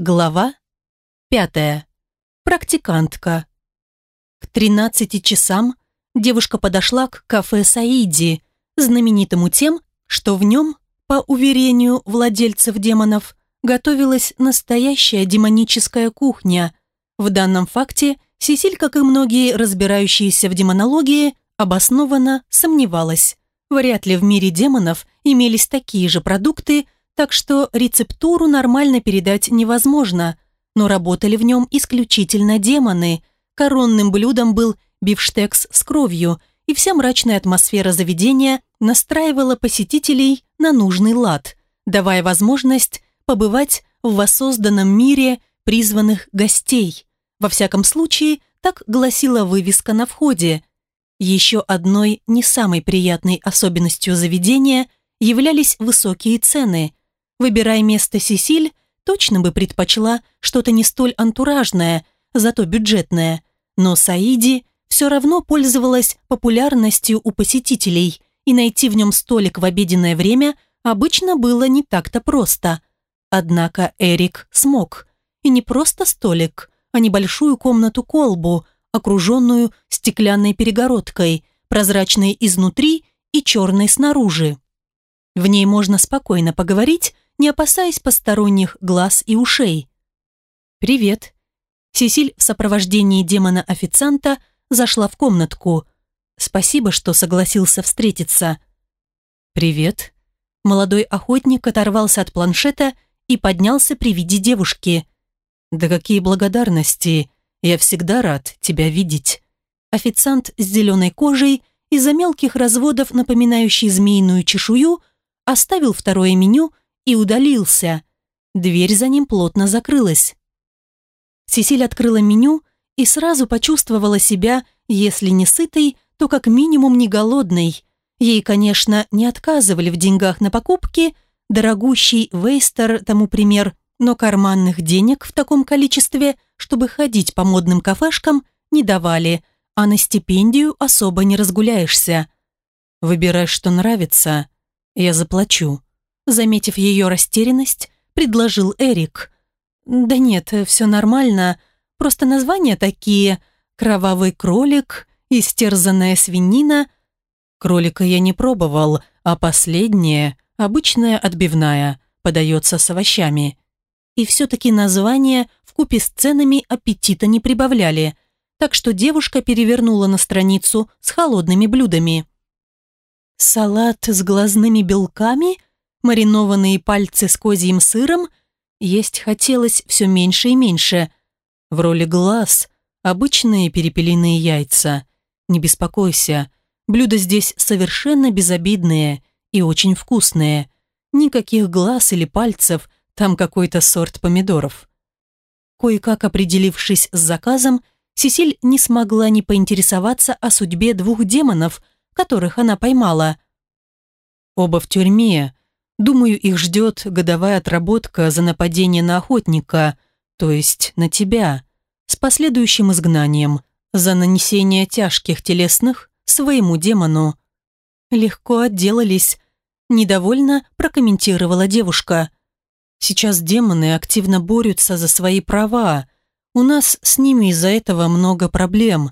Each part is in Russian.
Глава пятая. Практикантка. К 13 часам девушка подошла к кафе «Саиди», знаменитому тем, что в нем, по уверению владельцев демонов, готовилась настоящая демоническая кухня. В данном факте Сесиль, как и многие разбирающиеся в демонологии, обоснованно сомневалась. Вряд ли в мире демонов имелись такие же продукты – так что рецептуру нормально передать невозможно, но работали в нем исключительно демоны. Коронным блюдом был бифштекс с кровью, и вся мрачная атмосфера заведения настраивала посетителей на нужный лад, давая возможность побывать в воссозданном мире призванных гостей. Во всяком случае, так гласила вывеска на входе. Еще одной не самой приятной особенностью заведения являлись высокие цены. Выбирая место Сесиль, точно бы предпочла что-то не столь антуражное, зато бюджетное. Но Саиди все равно пользовалась популярностью у посетителей, и найти в нем столик в обеденное время обычно было не так-то просто. Однако Эрик смог. И не просто столик, а небольшую комнату-колбу, окруженную стеклянной перегородкой, прозрачной изнутри и черной снаружи. В ней можно спокойно поговорить не опасаясь посторонних глаз и ушей. «Привет». Сесиль в сопровождении демона-официанта зашла в комнатку. «Спасибо, что согласился встретиться». «Привет». Молодой охотник оторвался от планшета и поднялся при виде девушки. «Да какие благодарности! Я всегда рад тебя видеть». Официант с зеленой кожей из-за мелких разводов, напоминающий змеиную чешую, оставил второе меню и удалился. Дверь за ним плотно закрылась. Сесиль открыла меню и сразу почувствовала себя, если не сытой, то как минимум не голодной. Ей, конечно, не отказывали в деньгах на покупки, дорогущий Вейстер тому пример, но карманных денег в таком количестве, чтобы ходить по модным кафешкам, не давали, а на стипендию особо не разгуляешься. Выбирай, что нравится, я заплачу. Заметив ее растерянность, предложил Эрик. «Да нет, все нормально. Просто названия такие. Кровавый кролик, истерзанная свинина. Кролика я не пробовал, а последнее, обычная отбивная, подается с овощами. И все-таки названия в купе с ценами аппетита не прибавляли, так что девушка перевернула на страницу с холодными блюдами. «Салат с глазными белками?» Маринованные пальцы с козьим сыром, есть хотелось все меньше и меньше. В роли глаз обычные перепелиные яйца. Не беспокойся, блюда здесь совершенно безобидные и очень вкусные. Никаких глаз или пальцев, там какой-то сорт помидоров. Кое-как определившись с заказом, Сесиль не смогла не поинтересоваться о судьбе двух демонов, которых она поймала. Оба в тюрьме, Думаю, их ждет годовая отработка за нападение на охотника, то есть на тебя, с последующим изгнанием, за нанесение тяжких телесных своему демону. Легко отделались, недовольно прокомментировала девушка. Сейчас демоны активно борются за свои права. У нас с ними из-за этого много проблем.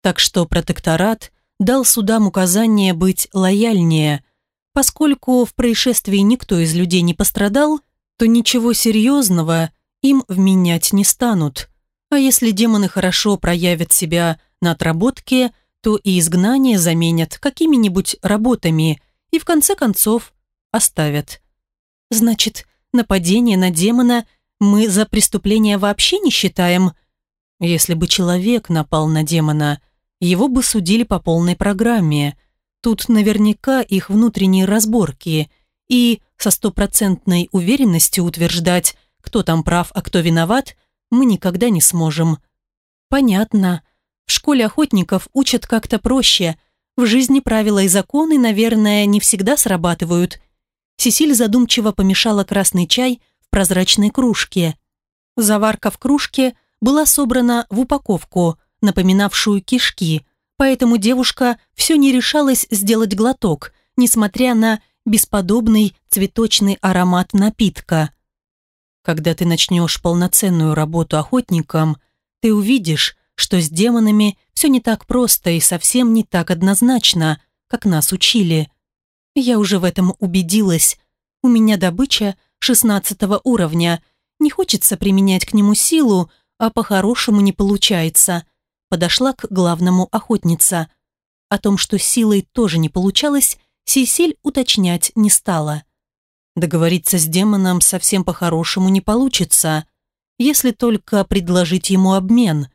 Так что протекторат дал судам указание быть лояльнее – Поскольку в происшествии никто из людей не пострадал, то ничего серьезного им вменять не станут. А если демоны хорошо проявят себя на отработке, то и изгнание заменят какими-нибудь работами и в конце концов оставят. Значит, нападение на демона мы за преступление вообще не считаем? Если бы человек напал на демона, его бы судили по полной программе – Тут наверняка их внутренние разборки, и со стопроцентной уверенностью утверждать, кто там прав, а кто виноват, мы никогда не сможем. Понятно. В школе охотников учат как-то проще. В жизни правила и законы, наверное, не всегда срабатывают. Сесиль задумчиво помешала красный чай в прозрачной кружке. Заварка в кружке была собрана в упаковку, напоминавшую кишки – поэтому девушка все не решалась сделать глоток, несмотря на бесподобный цветочный аромат напитка. Когда ты начнешь полноценную работу охотником, ты увидишь, что с демонами все не так просто и совсем не так однозначно, как нас учили. Я уже в этом убедилась. У меня добыча шестнадцатого уровня. Не хочется применять к нему силу, а по-хорошему не получается. Подошла к главному охотница. О том, что силой тоже не получалось, Сесиль уточнять не стала. Договориться с демоном совсем по-хорошему не получится, если только предложить ему обмен.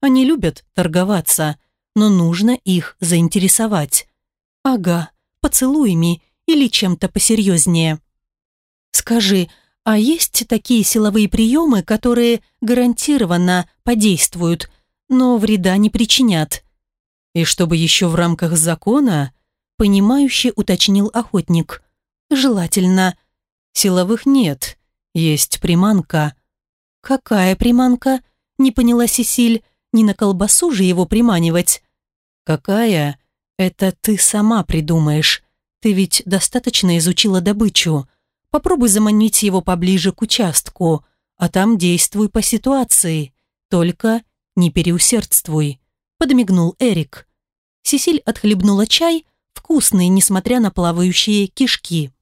Они любят торговаться, но нужно их заинтересовать. Ага, поцелуями или чем-то посерьезнее. Скажи, а есть такие силовые приемы, которые гарантированно подействуют, но вреда не причинят? И чтобы еще в рамках закона, понимающе уточнил охотник. Желательно. Силовых нет, есть приманка. Какая приманка? Не поняла Сесиль. Не на колбасу же его приманивать. Какая? Это ты сама придумаешь. Ты ведь достаточно изучила добычу. Попробуй заманить его поближе к участку, а там действуй по ситуации. Только не переусердствуй», — подмигнул Эрик. Сесиль отхлебнула чай, вкусный, несмотря на плавающие кишки.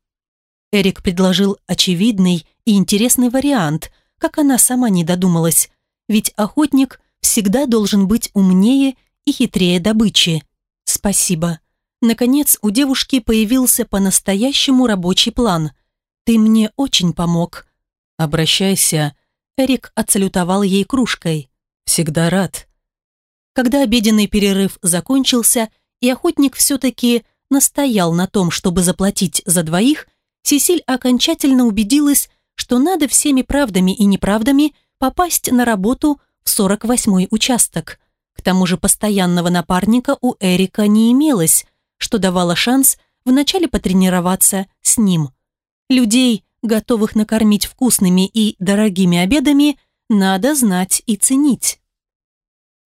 Эрик предложил очевидный и интересный вариант, как она сама не додумалась, ведь охотник всегда должен быть умнее и хитрее добычи. «Спасибо». Наконец у девушки появился по-настоящему рабочий план. «Ты мне очень помог». «Обращайся». Эрик отсалютовал ей кружкой. «Всегда рад». Когда обеденный перерыв закончился, и охотник все-таки настоял на том, чтобы заплатить за двоих, Сесиль окончательно убедилась, что надо всеми правдами и неправдами попасть на работу в 48-й участок. К тому же постоянного напарника у Эрика не имелось, что давало шанс вначале потренироваться с ним. Людей, готовых накормить вкусными и дорогими обедами, надо знать и ценить.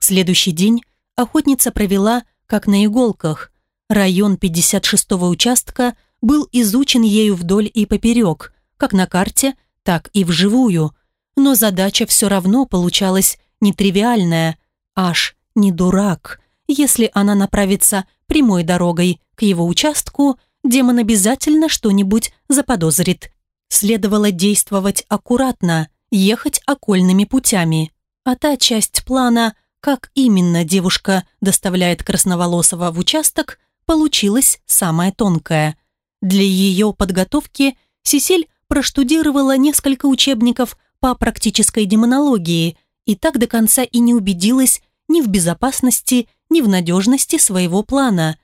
Следующий день охотница провела как на иголках. Район 56-го участка был изучен ею вдоль и поперек, как на карте, так и вживую. Но задача все равно получалась нетривиальная. Аж не дурак. Если она направится прямой дорогой к его участку, демон обязательно что-нибудь заподозрит. Следовало действовать аккуратно, ехать окольными путями. А та часть плана, как именно девушка доставляет Красноволосого в участок, получилась самая тонкая. Для ее подготовки Сесиль проштудировала несколько учебников по практической демонологии и так до конца и не убедилась ни в безопасности, ни в надежности своего плана.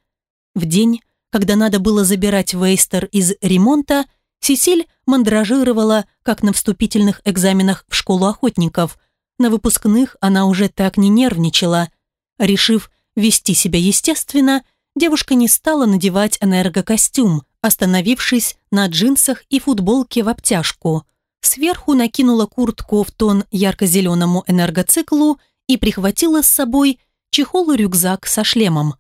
В день, когда надо было забирать Вейстер из ремонта, Сесиль мандражировала, как на вступительных экзаменах в школу охотников. На выпускных она уже так не нервничала. Решив вести себя естественно, девушка не стала надевать энергокостюм, остановившись на джинсах и футболке в обтяжку. Сверху накинула куртку в тон ярко-зеленому энергоциклу и прихватила с собой чехол-рюкзак со шлемом.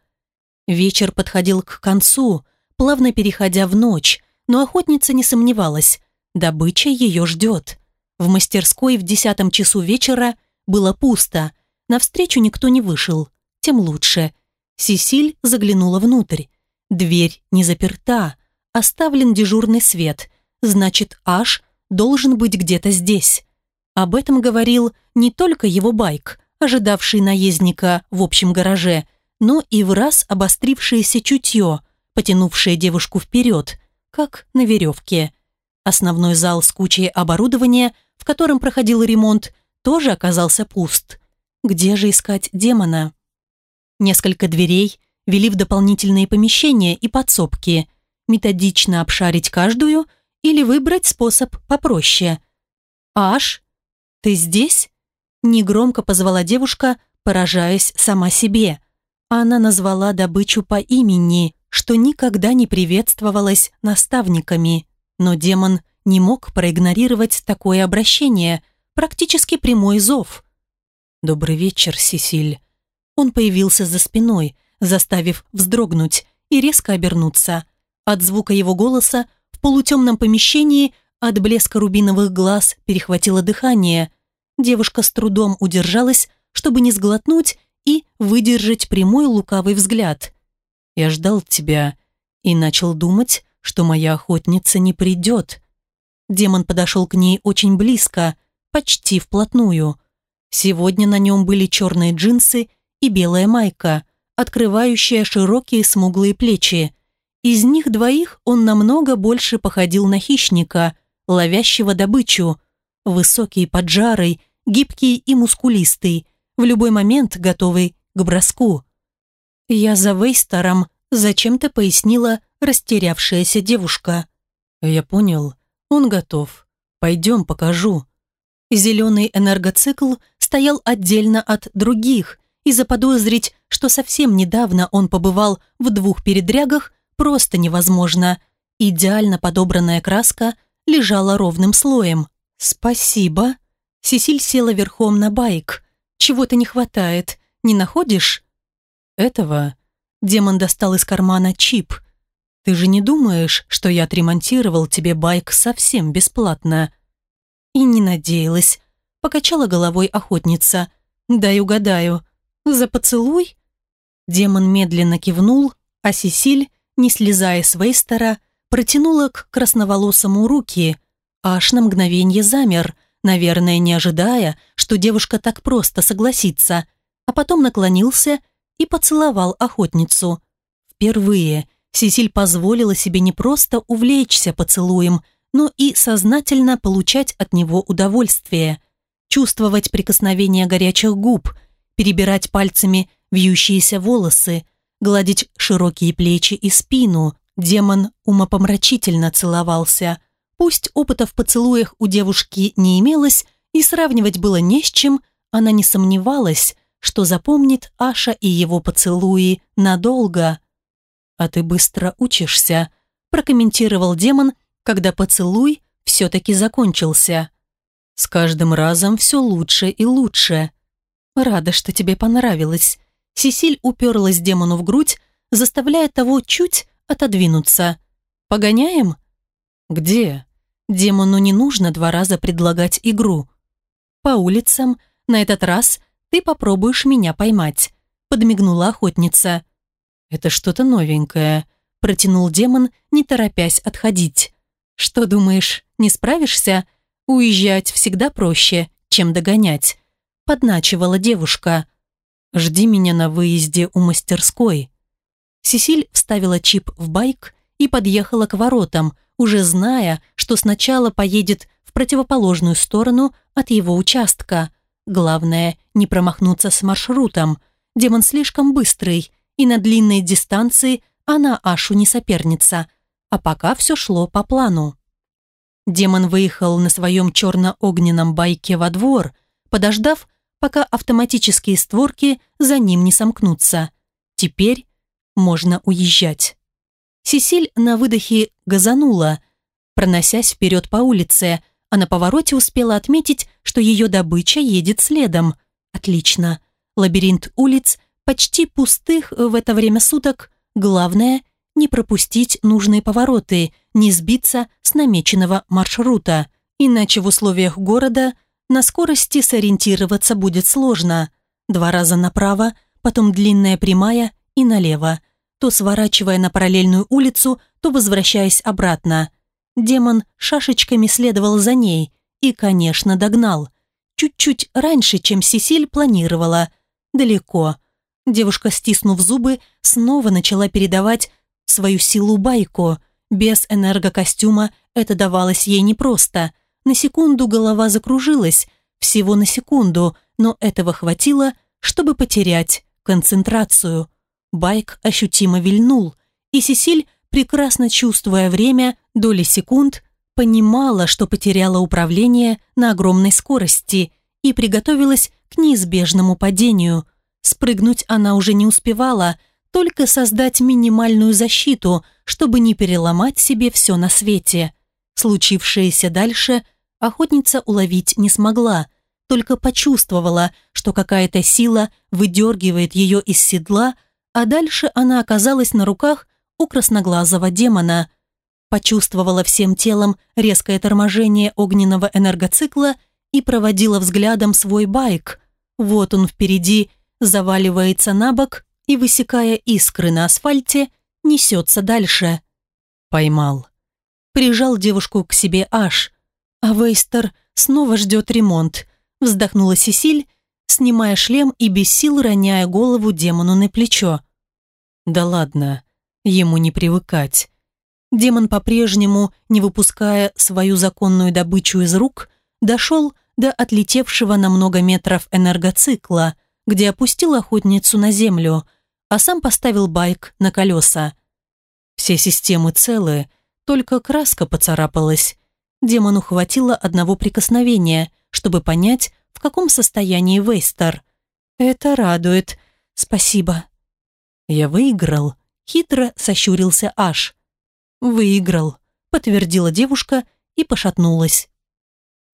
Вечер подходил к концу, плавно переходя в ночь, но охотница не сомневалась, добыча ее ждет. В мастерской в десятом часу вечера было пусто, навстречу никто не вышел, тем лучше. Сесиль заглянула внутрь. Дверь не заперта, оставлен дежурный свет, значит, Аш должен быть где-то здесь. Об этом говорил не только его байк, ожидавший наездника в общем гараже, но и в раз обострившееся чутье, потянувшее девушку вперед, как на веревке. Основной зал с кучей оборудования, котором проходил ремонт, тоже оказался пуст. Где же искать демона? Несколько дверей вели в дополнительные помещения и подсобки – методично обшарить каждую или выбрать способ попроще. «Аш, ты здесь?» Негромко позвала девушка, поражаясь сама себе. Она назвала добычу по имени, что никогда не приветствовалось наставниками. Но демон не мог проигнорировать такое обращение, практически прямой зов. «Добрый вечер, Сесиль». Он появился за спиной, заставив вздрогнуть и резко обернуться – от звука его голоса в полутемном помещении От блеска рубиновых глаз перехватило дыхание. Девушка с трудом удержалась, чтобы не сглотнуть и выдержать прямой лукавый взгляд. «Я ждал тебя и начал думать, что моя охотница не придет». Демон подошел к ней очень близко, почти вплотную. Сегодня на нем были черные джинсы и белая майка, открывающая широкие смуглые плечи. Из них двоих он намного больше походил на хищника, ловящего добычу. Высокий, поджарый, гибкий и мускулистый, в любой момент готовый к броску. «Я за Вейстером», – зачем-то пояснила растерявшаяся девушка. «Я понял. Он готов. Пойдем, покажу». Зеленый энергоцикл стоял отдельно от других, и заподозрить, что совсем недавно он побывал в двух передрягах, просто невозможно. Идеально подобранная краска лежала ровным слоем. «Спасибо». Сесиль села верхом на байк. «Чего-то не хватает. Не находишь?» «Этого?» Демон достал из кармана чип. «Ты же не думаешь, что я отремонтировал тебе байк совсем бесплатно?» И не надеялась. Покачала головой охотница. «Дай угадаю. За поцелуй?» Демон медленно кивнул, а Сесиль, не слезая с Вейстера, протянула к красноволосому руки. Аж на мгновенье замер, наверное, не ожидая, что девушка так просто согласится, а потом наклонился и поцеловал охотницу. Впервые Сесиль позволила себе не просто увлечься поцелуем, но и сознательно получать от него удовольствие, чувствовать прикосновение горячих губ – перебирать пальцами вьющиеся волосы, гладить широкие плечи и спину. Демон умопомрачительно целовался. Пусть опыта в поцелуях у девушки не имелось, и сравнивать было не с чем, она не сомневалась, что запомнит Аша и его поцелуи надолго. «А ты быстро учишься», – прокомментировал демон, когда поцелуй все-таки закончился. «С каждым разом все лучше и лучше. «Рада, что тебе понравилось». Сесиль уперлась демону в грудь, заставляя того чуть отодвинуться. «Погоняем?» «Где?» Демону не нужно два раза предлагать игру. «По улицам. На этот раз ты попробуешь меня поймать», подмигнула охотница. «Это что-то новенькое», протянул демон, не торопясь отходить. «Что думаешь, не справишься? Уезжать всегда проще, чем догонять подначивала девушка. «Жди меня на выезде у мастерской». Сесиль вставила чип в байк и подъехала к воротам, уже зная, что сначала поедет в противоположную сторону от его участка. Главное, не промахнуться с маршрутом. Демон слишком быстрый, и на длинной дистанции она Ашу не соперница. А пока все шло по плану. Демон выехал на своем черно-огненном байке во двор, подождав, пока автоматические створки за ним не сомкнутся. Теперь можно уезжать. Сесиль на выдохе газанула, проносясь вперед по улице, а на повороте успела отметить, что ее добыча едет следом. Отлично. Лабиринт улиц, почти пустых в это время суток. Главное – не пропустить нужные повороты, не сбиться с намеченного маршрута. Иначе в условиях города – на скорости сориентироваться будет сложно. Два раза направо, потом длинная прямая и налево, то сворачивая на параллельную улицу, то возвращаясь обратно. Демон шашечками следовал за ней и, конечно, догнал. Чуть-чуть раньше, чем Сесиль планировала. Далеко. Девушка, стиснув зубы, снова начала передавать свою силу байку. Без энергокостюма это давалось ей непросто – на секунду голова закружилась, всего на секунду, но этого хватило, чтобы потерять концентрацию. Байк ощутимо вильнул, и Сесиль, прекрасно чувствуя время, доли секунд, понимала, что потеряла управление на огромной скорости и приготовилась к неизбежному падению. Спрыгнуть она уже не успевала, только создать минимальную защиту, чтобы не переломать себе все на свете. Случившееся дальше охотница уловить не смогла, только почувствовала, что какая-то сила выдергивает ее из седла, а дальше она оказалась на руках у красноглазого демона. почувствовала всем телом резкое торможение огненного энергоцикла и проводила взглядом свой байк. Вот он впереди заваливается на бок и, высекая искры на асфальте, несется дальше. Поймал. Прижал девушку к себе аж, а Вейстер снова ждет ремонт. Вздохнула Сесиль, снимая шлем и без сил роняя голову демону на плечо. Да ладно, ему не привыкать. Демон по-прежнему, не выпуская свою законную добычу из рук, дошел до отлетевшего на много метров энергоцикла, где опустил охотницу на землю, а сам поставил байк на колеса. Все системы целы, только краска поцарапалась. Демону хватило одного прикосновения, чтобы понять, в каком состоянии Вейстер. «Это радует. Спасибо». «Я выиграл», — хитро сощурился Аш. «Выиграл», — подтвердила девушка и пошатнулась.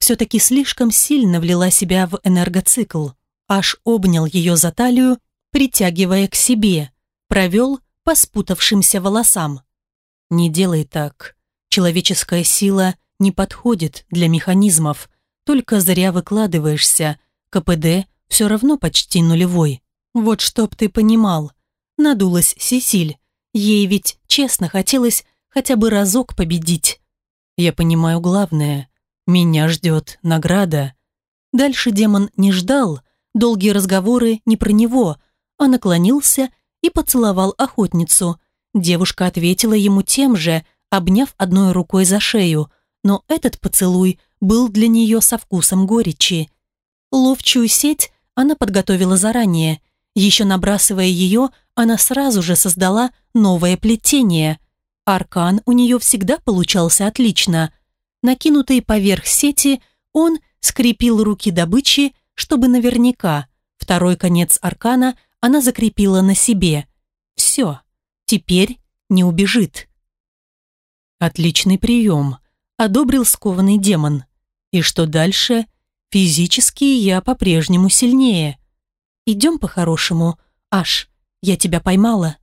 Все-таки слишком сильно влила себя в энергоцикл. Аш обнял ее за талию, притягивая к себе, провел по спутавшимся волосам. «Не делай так. Человеческая сила не подходит для механизмов. Только зря выкладываешься. КПД все равно почти нулевой. Вот чтоб ты понимал. Надулась Сесиль. Ей ведь честно хотелось хотя бы разок победить. Я понимаю главное. Меня ждет награда. Дальше демон не ждал, долгие разговоры не про него, а наклонился и поцеловал охотницу. Девушка ответила ему тем же, обняв одной рукой за шею, но этот поцелуй был для нее со вкусом горечи. Ловчую сеть она подготовила заранее. Еще набрасывая ее, она сразу же создала новое плетение. Аркан у нее всегда получался отлично. Накинутый поверх сети, он скрепил руки добычи, чтобы наверняка. Второй конец аркана она закрепила на себе. Все, теперь не убежит. Отличный прием, одобрил скованный демон. И что дальше? Физически я по-прежнему сильнее. Идем по-хорошему. Аш, я тебя поймала.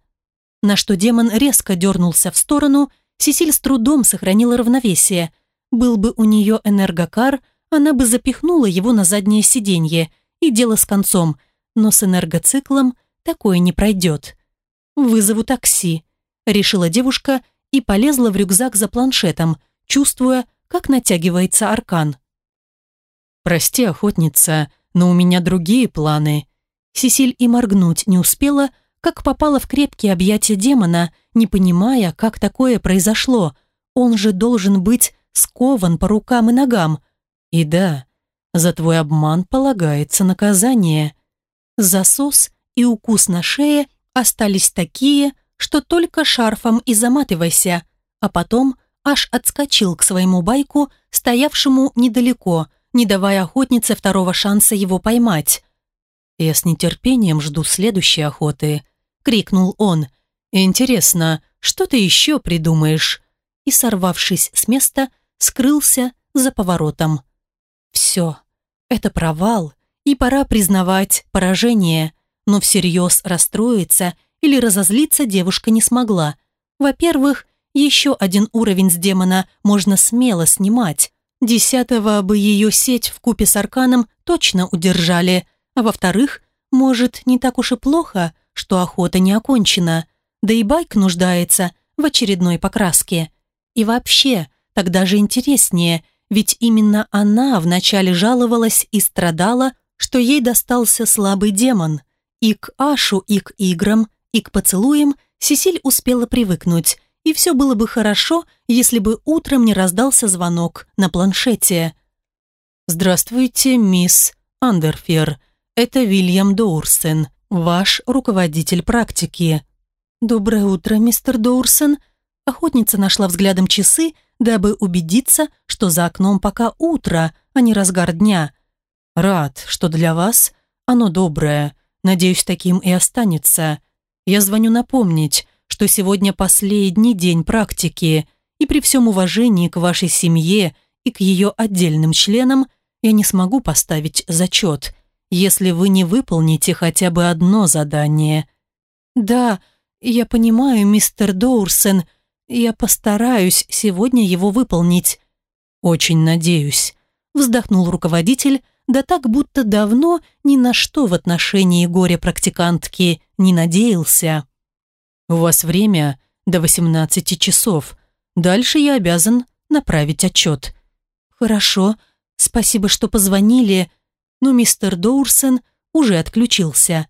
На что демон резко дернулся в сторону, Сесиль с трудом сохранила равновесие. Был бы у нее энергокар, она бы запихнула его на заднее сиденье, и дело с концом, но с энергоциклом такое не пройдет. «Вызову такси», — решила девушка и полезла в рюкзак за планшетом, чувствуя, как натягивается аркан. «Прости, охотница, но у меня другие планы». Сесиль и моргнуть не успела, как попала в крепкие объятия демона, не понимая, как такое произошло. Он же должен быть скован по рукам и ногам. И да, за твой обман полагается наказание. Засос и укус на шее остались такие, что только шарфом и заматывайся, а потом аж отскочил к своему байку, стоявшему недалеко, не давая охотнице второго шанса его поймать. Я с нетерпением жду следующей охоты. — крикнул он. «Интересно, что ты еще придумаешь?» И, сорвавшись с места, скрылся за поворотом. «Все, это провал, и пора признавать поражение, но всерьез расстроиться или разозлиться девушка не смогла. Во-первых, еще один уровень с демона можно смело снимать. Десятого бы ее сеть в купе с арканом точно удержали. А во-вторых, может, не так уж и плохо, что охота не окончена, да и байк нуждается в очередной покраске. И вообще, тогда же интереснее, ведь именно она вначале жаловалась и страдала, что ей достался слабый демон. И к Ашу, и к играм, и к поцелуям Сесиль успела привыкнуть, и все было бы хорошо, если бы утром не раздался звонок на планшете. «Здравствуйте, мисс Андерфер. Это Вильям Доурсен ваш руководитель практики». «Доброе утро, мистер Доурсон». Охотница нашла взглядом часы, дабы убедиться, что за окном пока утро, а не разгар дня. «Рад, что для вас оно доброе. Надеюсь, таким и останется. Я звоню напомнить, что сегодня последний день практики, и при всем уважении к вашей семье и к ее отдельным членам я не смогу поставить зачет если вы не выполните хотя бы одно задание. Да, я понимаю, мистер Доурсен, Я постараюсь сегодня его выполнить. Очень надеюсь. Вздохнул руководитель, да так будто давно ни на что в отношении горе-практикантки не надеялся. У вас время до 18 часов. Дальше я обязан направить отчет. Хорошо, спасибо, что позвонили, но мистер Доурсон уже отключился.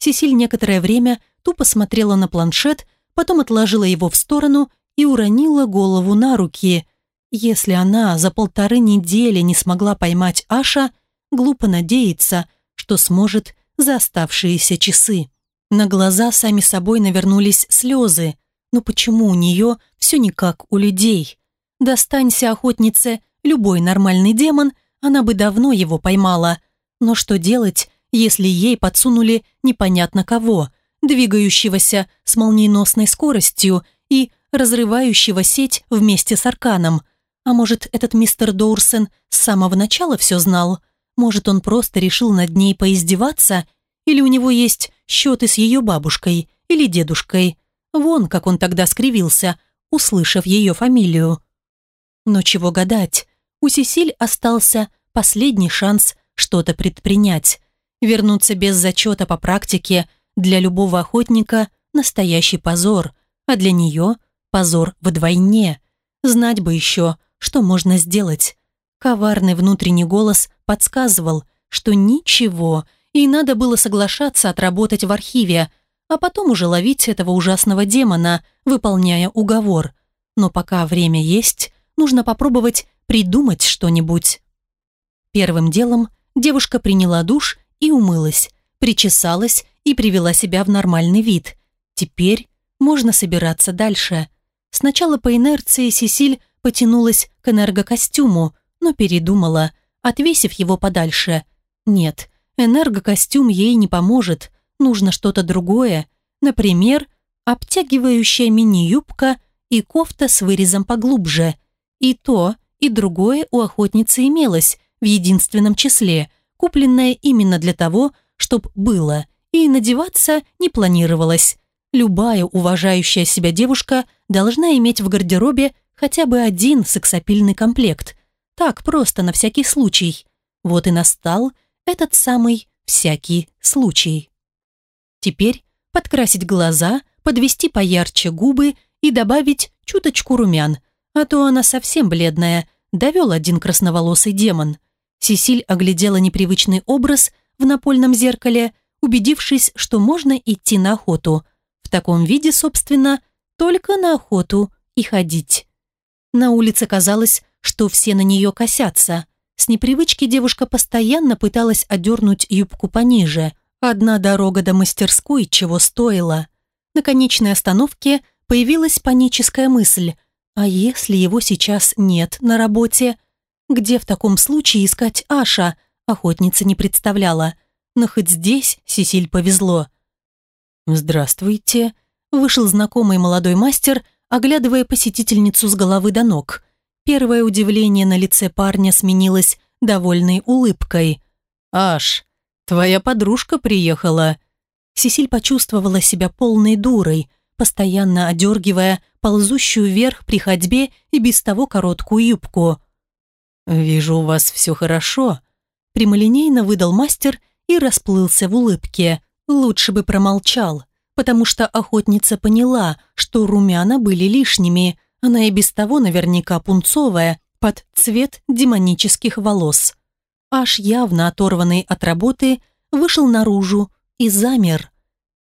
Сесиль некоторое время тупо смотрела на планшет, потом отложила его в сторону и уронила голову на руки. Если она за полторы недели не смогла поймать Аша, глупо надеяться, что сможет за оставшиеся часы. На глаза сами собой навернулись слезы. Но почему у нее все не как у людей? Достанься охотнице любой нормальный демон, она бы давно его поймала. Но что делать, если ей подсунули непонятно кого, двигающегося с молниеносной скоростью и разрывающего сеть вместе с Арканом. А может, этот мистер Доурсен с самого начала все знал? Может, он просто решил над ней поиздеваться? Или у него есть счеты с ее бабушкой или дедушкой? Вон, как он тогда скривился, услышав ее фамилию. Но чего гадать? У Сесиль остался последний шанс что-то предпринять. Вернуться без зачета по практике для любого охотника – настоящий позор, а для нее Позор вдвойне. Знать бы еще, что можно сделать. Коварный внутренний голос подсказывал, что ничего, и надо было соглашаться отработать в архиве, а потом уже ловить этого ужасного демона, выполняя уговор. Но пока время есть, нужно попробовать придумать что-нибудь. Первым делом девушка приняла душ и умылась, причесалась и привела себя в нормальный вид. Теперь можно собираться дальше. Сначала по инерции Сесиль потянулась к энергокостюму, но передумала, отвесив его подальше. Нет, энергокостюм ей не поможет, нужно что-то другое, например, обтягивающая мини-юбка и кофта с вырезом поглубже. И то, и другое у охотницы имелось в единственном числе, купленное именно для того, чтобы было, и надеваться не планировалось. Любая уважающая себя девушка должна иметь в гардеробе хотя бы один сексапильный комплект. Так просто, на всякий случай. Вот и настал этот самый всякий случай. Теперь подкрасить глаза, подвести поярче губы и добавить чуточку румян, а то она совсем бледная, довел один красноволосый демон. Сесиль оглядела непривычный образ в напольном зеркале, убедившись, что можно идти на охоту – таком виде, собственно, только на охоту и ходить. На улице казалось, что все на нее косятся. С непривычки девушка постоянно пыталась одернуть юбку пониже. Одна дорога до мастерской чего стоила. На конечной остановке появилась паническая мысль. А если его сейчас нет на работе? Где в таком случае искать Аша? Охотница не представляла. Но хоть здесь Сесиль повезло. «Здравствуйте», – вышел знакомый молодой мастер, оглядывая посетительницу с головы до ног. Первое удивление на лице парня сменилось довольной улыбкой. «Аш, твоя подружка приехала». Сесиль почувствовала себя полной дурой, постоянно одергивая ползущую вверх при ходьбе и без того короткую юбку. «Вижу, у вас все хорошо», – прямолинейно выдал мастер и расплылся в улыбке. Лучше бы промолчал, потому что охотница поняла, что румяна были лишними, она и без того наверняка пунцовая, под цвет демонических волос. Аж явно оторванный от работы, вышел наружу и замер.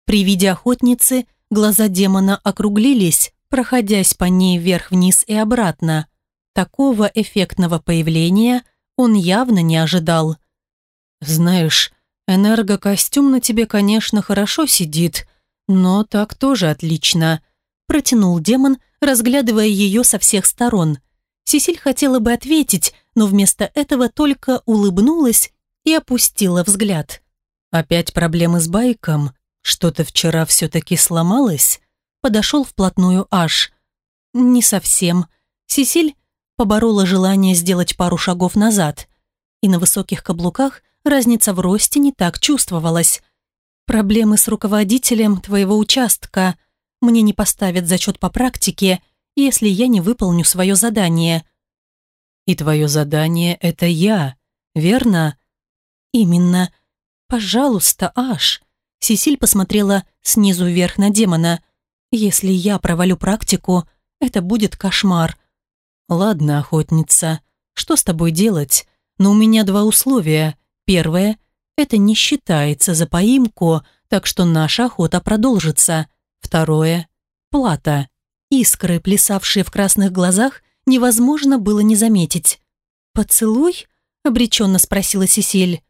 При виде охотницы глаза демона округлились, проходясь по ней вверх-вниз и обратно. Такого эффектного появления он явно не ожидал. «Знаешь, «Энергокостюм на тебе, конечно, хорошо сидит, но так тоже отлично», протянул демон, разглядывая ее со всех сторон. Сесиль хотела бы ответить, но вместо этого только улыбнулась и опустила взгляд. «Опять проблемы с байком? Что-то вчера все-таки сломалось?» Подошел вплотную аж. «Не совсем». Сесиль поборола желание сделать пару шагов назад. И на высоких каблуках разница в росте не так чувствовалась. Проблемы с руководителем твоего участка. Мне не поставят зачет по практике, если я не выполню свое задание. И твое задание — это я, верно? Именно. Пожалуйста, Аш. Сесиль посмотрела снизу вверх на демона. Если я провалю практику, это будет кошмар. Ладно, охотница, что с тобой делать? Но у меня два условия. Первое — это не считается за поимку, так что наша охота продолжится. Второе — плата. Искры, плясавшие в красных глазах, невозможно было не заметить. «Поцелуй?» — обреченно спросила Сесиль.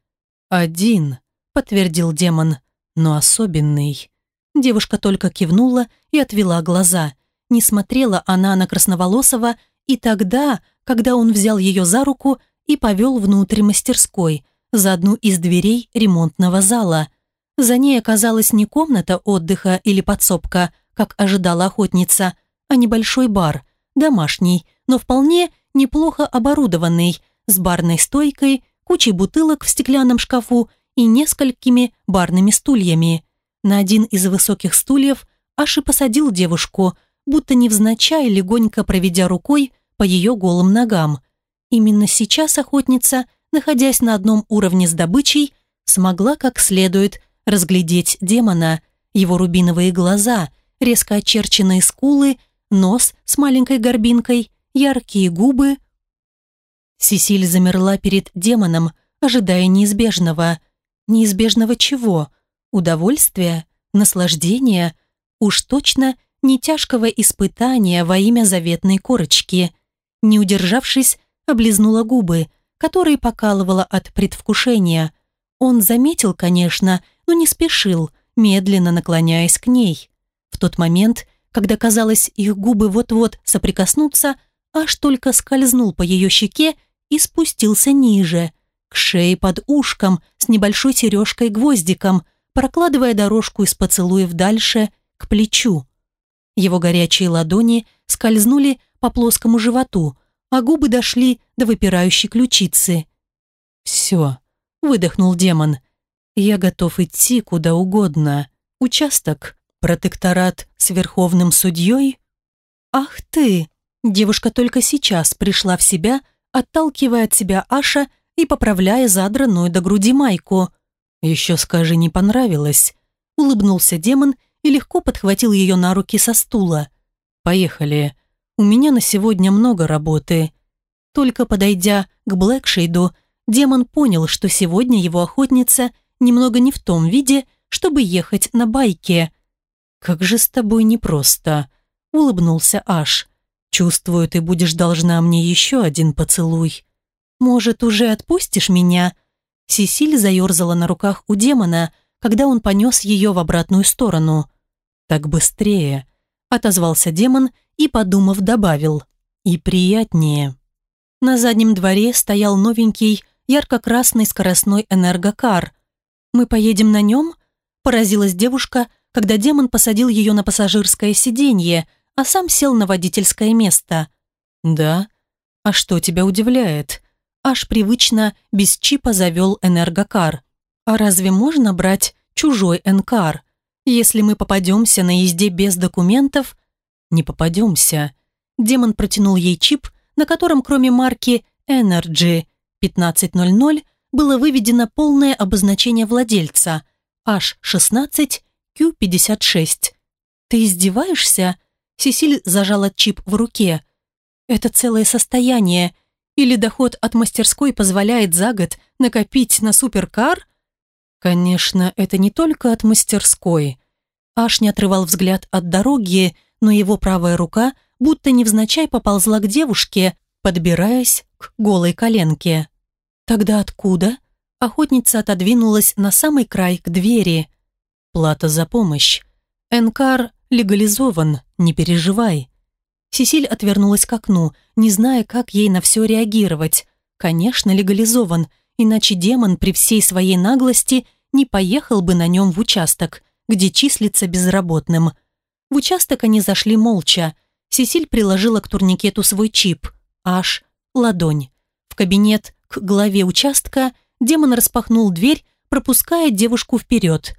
«Один», — подтвердил демон, — «но особенный». Девушка только кивнула и отвела глаза. Не смотрела она на Красноволосого и тогда, когда он взял ее за руку и повел внутрь мастерской, за одну из дверей ремонтного зала. За ней оказалась не комната отдыха или подсобка, как ожидала охотница, а небольшой бар, домашний, но вполне неплохо оборудованный, с барной стойкой, кучей бутылок в стеклянном шкафу и несколькими барными стульями. На один из высоких стульев Аши посадил девушку, будто невзначай легонько проведя рукой по ее голым ногам. Именно сейчас охотница, находясь на одном уровне с добычей, смогла как следует разглядеть демона, его рубиновые глаза, резко очерченные скулы нос с маленькой горбинкой, яркие губы. Сесиль замерла перед демоном, ожидая неизбежного. Неизбежного чего? Удовольствия? Наслаждения? Уж точно не тяжкого испытания во имя заветной корочки. Не удержавшись, облизнула губы, которые покалывала от предвкушения. Он заметил, конечно, но не спешил, медленно наклоняясь к ней. В тот момент когда, казалось, их губы вот-вот соприкоснутся, аж только скользнул по ее щеке и спустился ниже, к шее под ушком с небольшой сережкой-гвоздиком, прокладывая дорожку из поцелуев дальше, к плечу. Его горячие ладони скользнули по плоскому животу, а губы дошли до выпирающей ключицы. «Все», — выдохнул демон, — «я готов идти куда угодно. Участок Протекторат с верховным судьей? Ах ты! Девушка только сейчас пришла в себя, отталкивая от себя Аша и поправляя задранную до груди майку. «Еще скажи, не понравилось?» Улыбнулся демон и легко подхватил ее на руки со стула. «Поехали. У меня на сегодня много работы». Только подойдя к Блэкшейду, демон понял, что сегодня его охотница немного не в том виде, чтобы ехать на байке – «Как же с тобой непросто», — улыбнулся Аш. «Чувствую, ты будешь должна мне еще один поцелуй». «Может, уже отпустишь меня?» Сесиль заерзала на руках у демона, когда он понес ее в обратную сторону. «Так быстрее», — отозвался демон и, подумав, добавил. «И приятнее». На заднем дворе стоял новенький, ярко-красный скоростной энергокар. «Мы поедем на нем?» – поразилась девушка – когда демон посадил ее на пассажирское сиденье, а сам сел на водительское место. «Да? А что тебя удивляет?» Аж привычно без чипа завел энергокар. «А разве можно брать чужой энкар? Если мы попадемся на езде без документов...» «Не попадемся». Демон протянул ей чип, на котором кроме марки Energy 1500 было выведено полное обозначение владельца H16 Q-56. «Ты издеваешься?» Сесиль зажала чип в руке. «Это целое состояние. Или доход от мастерской позволяет за год накопить на суперкар?» «Конечно, это не только от мастерской». Аш не отрывал взгляд от дороги, но его правая рука будто невзначай поползла к девушке, подбираясь к голой коленке. «Тогда откуда?» Охотница отодвинулась на самый край к двери. Плата за помощь. Энкар легализован, не переживай. Сесиль отвернулась к окну, не зная, как ей на все реагировать. Конечно, легализован, иначе демон при всей своей наглости не поехал бы на нем в участок, где числится безработным. В участок они зашли молча. Сесиль приложила к турникету свой чип. Аж ладонь. В кабинет к главе участка демон распахнул дверь, пропуская девушку вперед.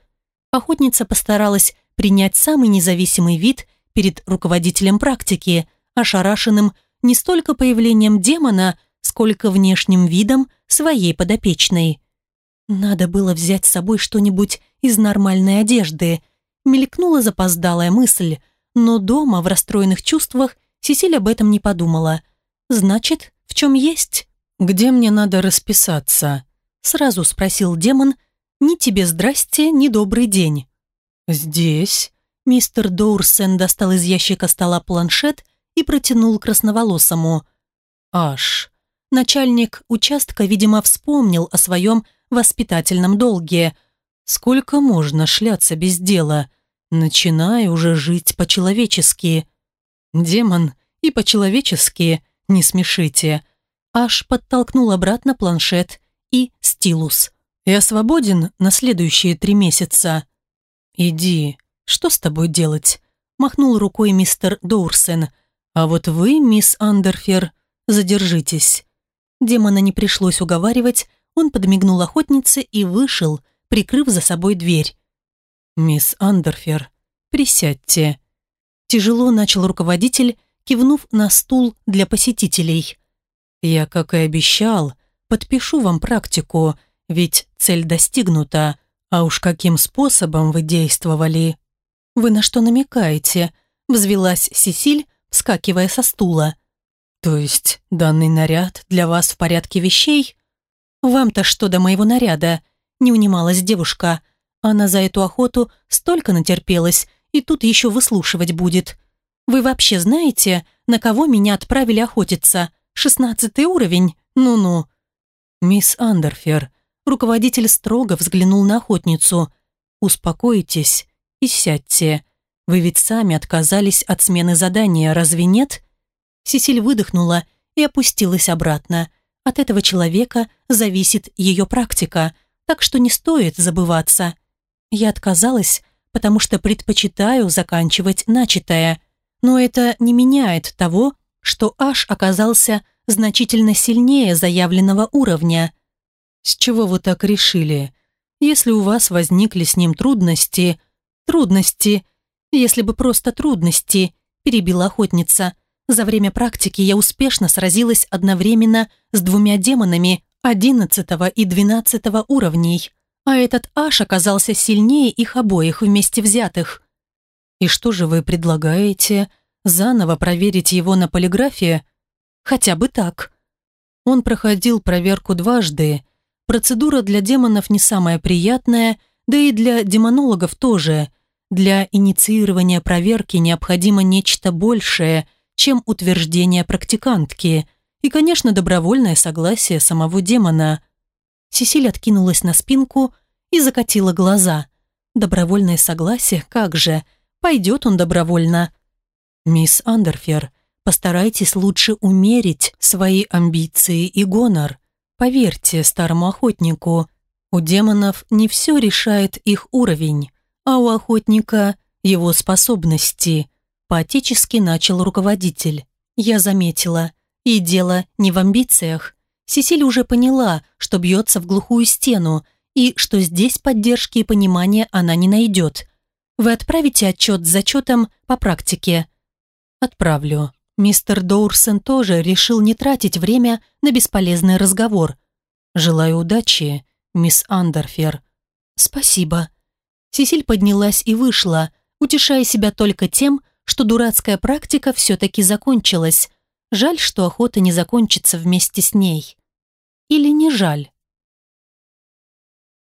Охотница постаралась принять самый независимый вид перед руководителем практики, ошарашенным не столько появлением демона, сколько внешним видом своей подопечной. Надо было взять с собой что-нибудь из нормальной одежды. Мелькнула запоздалая мысль, но дома в расстроенных чувствах Сесиль об этом не подумала. Значит, в чем есть? «Где мне надо расписаться?» Сразу спросил демон. «Ни тебе здрасте, ни добрый день». «Здесь?» Мистер Доурсен достал из ящика стола планшет и протянул красноволосому. «Аш». Начальник участка, видимо, вспомнил о своем воспитательном долге. «Сколько можно шляться без дела? Начинай уже жить по-человечески». «Демон, и по-человечески не смешите». Аш подтолкнул обратно планшет и стилус. «Я свободен на следующие три месяца». «Иди, что с тобой делать?» махнул рукой мистер Доурсен. «А вот вы, мисс Андерфер, задержитесь». Демона не пришлось уговаривать, он подмигнул охотнице и вышел, прикрыв за собой дверь. «Мисс Андерфер, присядьте». Тяжело начал руководитель, кивнув на стул для посетителей. «Я, как и обещал, подпишу вам практику, ведь цель достигнута, а уж каким способом вы действовали». «Вы на что намекаете?» – взвелась Сесиль, вскакивая со стула. «То есть данный наряд для вас в порядке вещей?» «Вам-то что до моего наряда?» – не унималась девушка. Она за эту охоту столько натерпелась, и тут еще выслушивать будет. «Вы вообще знаете, на кого меня отправили охотиться? Шестнадцатый уровень? Ну-ну». «Мисс Андерфер», руководитель строго взглянул на охотницу. «Успокойтесь и сядьте. Вы ведь сами отказались от смены задания, разве нет?» Сесиль выдохнула и опустилась обратно. От этого человека зависит ее практика, так что не стоит забываться. Я отказалась, потому что предпочитаю заканчивать начатое. Но это не меняет того, что Аш оказался значительно сильнее заявленного уровня. С чего вы так решили? Если у вас возникли с ним трудности, «Трудности. Если бы просто трудности», – перебила охотница. «За время практики я успешно сразилась одновременно с двумя демонами одиннадцатого и двенадцатого уровней, а этот Аш оказался сильнее их обоих вместе взятых». «И что же вы предлагаете? Заново проверить его на полиграфе?» «Хотя бы так». Он проходил проверку дважды. Процедура для демонов не самая приятная – да и для демонологов тоже. Для инициирования проверки необходимо нечто большее, чем утверждение практикантки и, конечно, добровольное согласие самого демона. Сесиль откинулась на спинку и закатила глаза. Добровольное согласие, как же, пойдет он добровольно. «Мисс Андерфер, постарайтесь лучше умерить свои амбиции и гонор. Поверьте старому охотнику, у демонов не все решает их уровень, а у охотника его способности. Поотечески начал руководитель. Я заметила. И дело не в амбициях. Сесиль уже поняла, что бьется в глухую стену, и что здесь поддержки и понимания она не найдет. Вы отправите отчет с зачетом по практике? Отправлю. Мистер Доурсен тоже решил не тратить время на бесполезный разговор. Желаю удачи мисс Андерфер». «Спасибо». Сесиль поднялась и вышла, утешая себя только тем, что дурацкая практика все-таки закончилась. Жаль, что охота не закончится вместе с ней. Или не жаль?